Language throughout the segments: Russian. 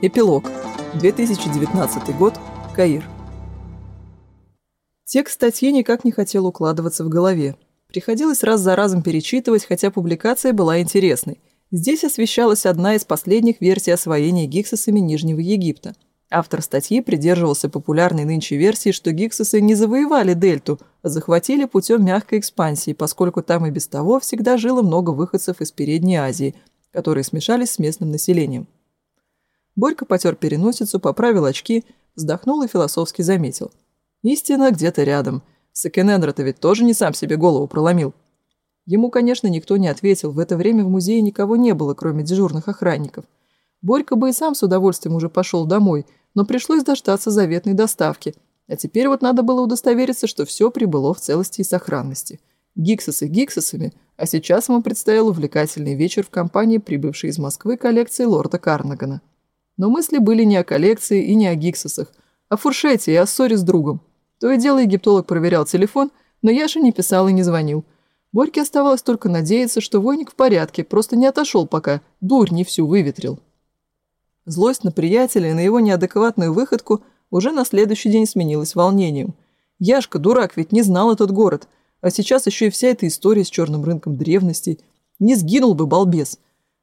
Эпилог. 2019 год. Каир. Текст статьи никак не хотел укладываться в голове. Приходилось раз за разом перечитывать, хотя публикация была интересной. Здесь освещалась одна из последних версий освоения гиксосами Нижнего Египта. Автор статьи придерживался популярной нынче версии, что гиксосы не завоевали дельту, а захватили путем мягкой экспансии, поскольку там и без того всегда жило много выходцев из Передней Азии, которые смешались с местным населением. Борька потер переносицу, поправил очки, вздохнул и философски заметил. «Истина где-то рядом. Сакенендра-то ведь тоже не сам себе голову проломил». Ему, конечно, никто не ответил. В это время в музее никого не было, кроме дежурных охранников. Борька бы и сам с удовольствием уже пошел домой, но пришлось дождаться заветной доставки. А теперь вот надо было удостовериться, что все прибыло в целости и сохранности. Гиксосы гиксосами, а сейчас ему предстоял увлекательный вечер в компании прибывшей из Москвы коллекции лорда Карнагана. Но мысли были не о коллекции и не о гиксосах, о фуршете и о ссоре с другом. То и дело египтолог проверял телефон, но Яша не писал и не звонил. Борьке оставалось только надеяться, что войник в порядке, просто не отошел пока, дурь не всю выветрил. Злость на приятеля и на его неадекватную выходку уже на следующий день сменилась волнением. Яшка, дурак, ведь не знал этот город. А сейчас еще и вся эта история с черным рынком древностей. Не сгинул бы балбес.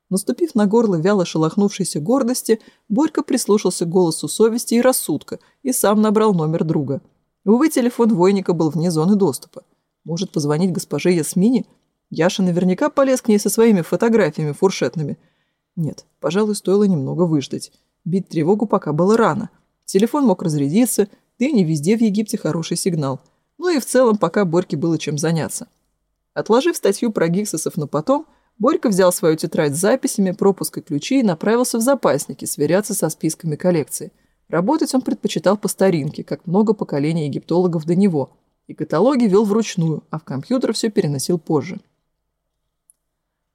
Наступив на горло вяло шелохнувшейся гордости, Борька прислушался к голосу совести и рассудка и сам набрал номер друга. Увы, телефон Войника был вне зоны доступа. Может позвонить госпоже Ясмине? Яша наверняка полез к ней со своими фотографиями фуршетными. Нет, пожалуй, стоило немного выждать. Бить тревогу пока было рано. Телефон мог разрядиться, да и не везде в Египте хороший сигнал. Ну и в целом пока Борьке было чем заняться. Отложив статью про Гиксосов на потом, Борька взял свою тетрадь с записями, пропуск и ключи и направился в запасники сверяться со списками коллекции. Работать он предпочитал по старинке, как много поколений египтологов до него, и каталоги вел вручную, а в компьютер все переносил позже.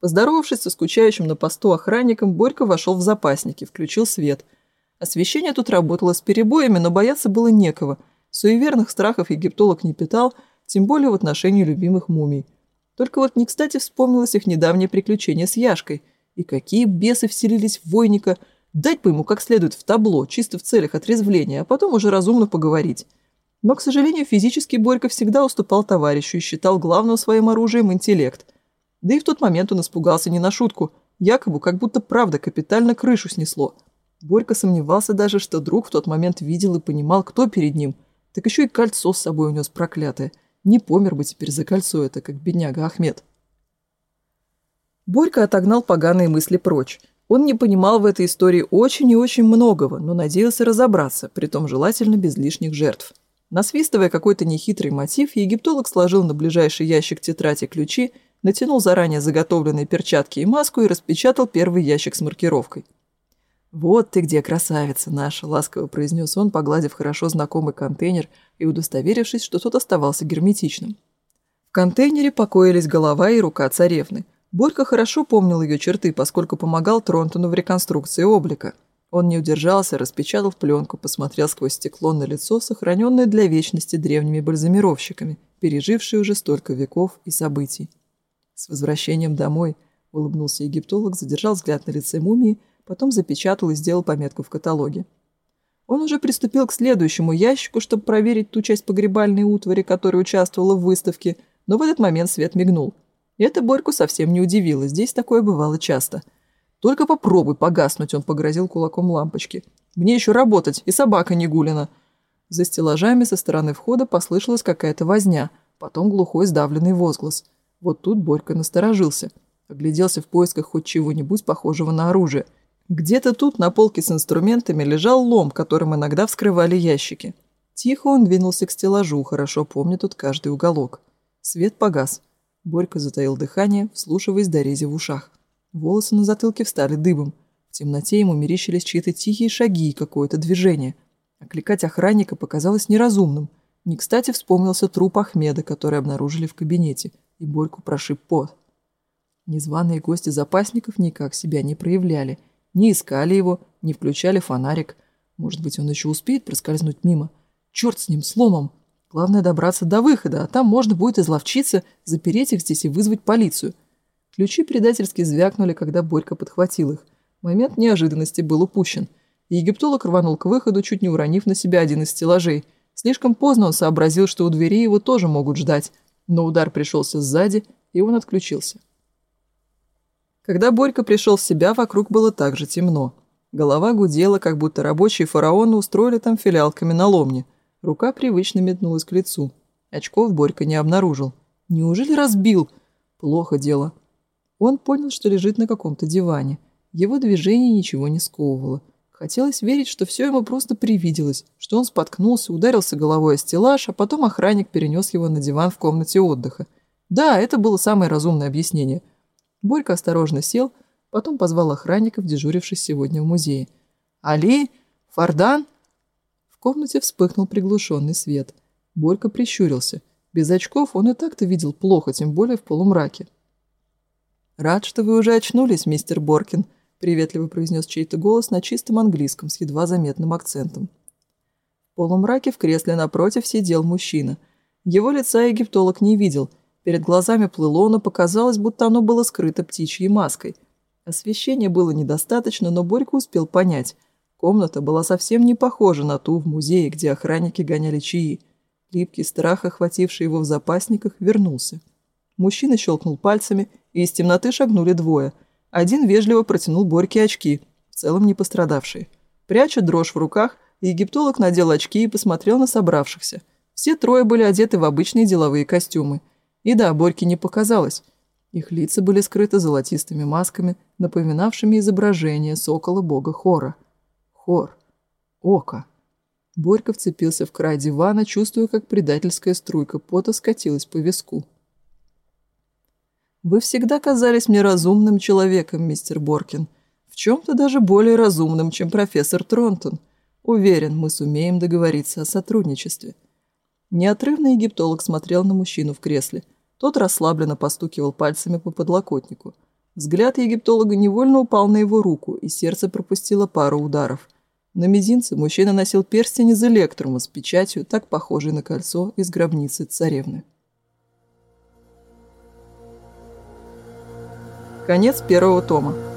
Поздоровавшись со скучающим на посту охранником, Борька вошел в запасники, включил свет. Освещение тут работало с перебоями, но бояться было некого. Суеверных страхов египтолог не питал, тем более в отношении любимых мумий – только вот не кстати вспомнилось их недавнее приключение с Яшкой. И какие бесы вселились в Войника. Дать бы ему как следует в табло, чисто в целях отрезвления, а потом уже разумно поговорить. Но, к сожалению, физически Борька всегда уступал товарищу и считал главным своим оружием интеллект. Да и в тот момент он испугался не на шутку. Якобы, как будто правда, капитально крышу снесло. Борька сомневался даже, что друг в тот момент видел и понимал, кто перед ним. Так еще и кольцо с собой унес проклятое – не помер бы теперь за кольцо это, как бедняга Ахмед. Борька отогнал поганые мысли прочь. Он не понимал в этой истории очень и очень многого, но надеялся разобраться, притом желательно без лишних жертв. Насвистывая какой-то нехитрый мотив, египтолог сложил на ближайший ящик тетради ключи, натянул заранее заготовленные перчатки и маску и распечатал первый ящик с маркировкой – вот ты где, красавица наша!» — ласково произнес он, погладив хорошо знакомый контейнер и удостоверившись, что тот оставался герметичным. В контейнере покоились голова и рука царевны. Борька хорошо помнил ее черты, поскольку помогал Тронтону в реконструкции облика. Он не удержался, распечатал пленку, посмотрел сквозь стекло на лицо, сохраненное для вечности древними бальзамировщиками, пережившие уже столько веков и событий. «С возвращением домой!» — улыбнулся египтолог, задержал взгляд на лице мумии — потом запечатал и сделал пометку в каталоге. Он уже приступил к следующему ящику, чтобы проверить ту часть погребальной утвари, которая участвовала в выставке, но в этот момент свет мигнул. И это Борьку совсем не удивило, здесь такое бывало часто. «Только попробуй погаснуть», — он погрозил кулаком лампочки. «Мне еще работать, и собака не гулина». За стеллажами со стороны входа послышалась какая-то возня, потом глухой сдавленный возглас. Вот тут Борька насторожился. Огляделся в поисках хоть чего-нибудь похожего на оружие — где-то тут на полке с инструментами лежал лом, которым иногда вскрывали ящики. Тихо он двинулся к стеллажу, хорошо помня тут каждый уголок. Свет погас. Борька затаил дыхание, вслушиваясь до рези в ушах. Волосы на затылке встали дыбом. В темноте ему мерещились чьи-то тихие шаги и какое-то движение. Окликать охранника показалось неразумным. Не кстати вспомнился труп Ахмеда, который обнаружили в кабинете, и Борьку прошиб пот. Незваные гости запасников никак себя не проявляли – не искали его, не включали фонарик. Может быть, он еще успеет проскользнуть мимо. Черт с ним, сломом. Главное добраться до выхода, а там можно будет изловчиться, запереть их здесь и вызвать полицию. Ключи предательски звякнули, когда Борька подхватил их. Момент неожиданности был упущен. И египтолог рванул к выходу, чуть не уронив на себя один из стеллажей. Слишком поздно он сообразил, что у двери его тоже могут ждать. Но удар пришелся сзади, и он отключился. Когда Борька пришел в себя, вокруг было так же темно. Голова гудела, как будто рабочие фараона устроили там филиал каменоломни. Рука привычно метнулась к лицу. Очков Борька не обнаружил. Неужели разбил? Плохо дело. Он понял, что лежит на каком-то диване. Его движение ничего не сковывало. Хотелось верить, что все ему просто привиделось, что он споткнулся, ударился головой о стеллаж, а потом охранник перенес его на диван в комнате отдыха. Да, это было самое разумное объяснение – Борька осторожно сел, потом позвал охранников, дежуривших сегодня в музее. «Али! Фардан!» В комнате вспыхнул приглушенный свет. Борька прищурился. Без очков он и так-то видел плохо, тем более в полумраке. «Рад, что вы уже очнулись, мистер Боркин», — приветливо произнес чей-то голос на чистом английском с едва заметным акцентом. В полумраке в кресле напротив сидел мужчина. Его лица египтолог не видел — Перед глазами плыло, но показалось, будто оно было скрыто птичьей маской. Освещения было недостаточно, но Борька успел понять. Комната была совсем не похожа на ту в музее, где охранники гоняли чаи. Липкий страх, охвативший его в запасниках, вернулся. Мужчина щелкнул пальцами, и из темноты шагнули двое. Один вежливо протянул Борьке очки, в целом не пострадавшие. Пряча дрожь в руках, египтолог надел очки и посмотрел на собравшихся. Все трое были одеты в обычные деловые костюмы – И да, Борьке не показалось. Их лица были скрыты золотистыми масками, напоминавшими изображение сокола бога Хора. Хор. Око. Борька вцепился в край дивана, чувствуя, как предательская струйка пота скатилась по виску. «Вы всегда казались мне разумным человеком, мистер Боркин. В чем-то даже более разумным, чем профессор Тронтон. Уверен, мы сумеем договориться о сотрудничестве». Неотрывный египтолог смотрел на мужчину в кресле. Тот расслабленно постукивал пальцами по подлокотнику. Взгляд египтолога невольно упал на его руку, и сердце пропустило пару ударов. На мизинце мужчина носил перстень из электрума с печатью, так похожей на кольцо из гробницы царевны. Конец первого тома.